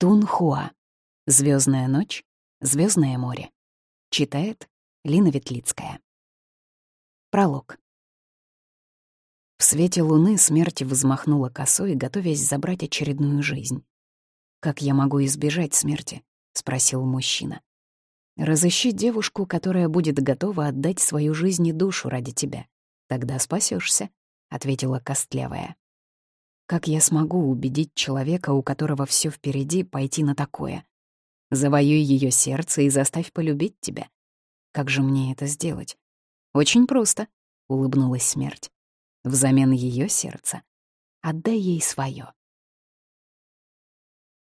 Тунхуа. Звездная ночь. Звездное море. Читает Лина Ветлицкая. Пролог. В свете луны смерть взмахнула косой, готовясь забрать очередную жизнь. «Как я могу избежать смерти?» — спросил мужчина. «Разыщи девушку, которая будет готова отдать свою жизнь и душу ради тебя. Тогда спасешься, ответила Костлявая. Как я смогу убедить человека, у которого все впереди, пойти на такое? Завоюй ее сердце и заставь полюбить тебя. Как же мне это сделать? Очень просто, улыбнулась смерть. Взамен ее сердца отдай ей свое.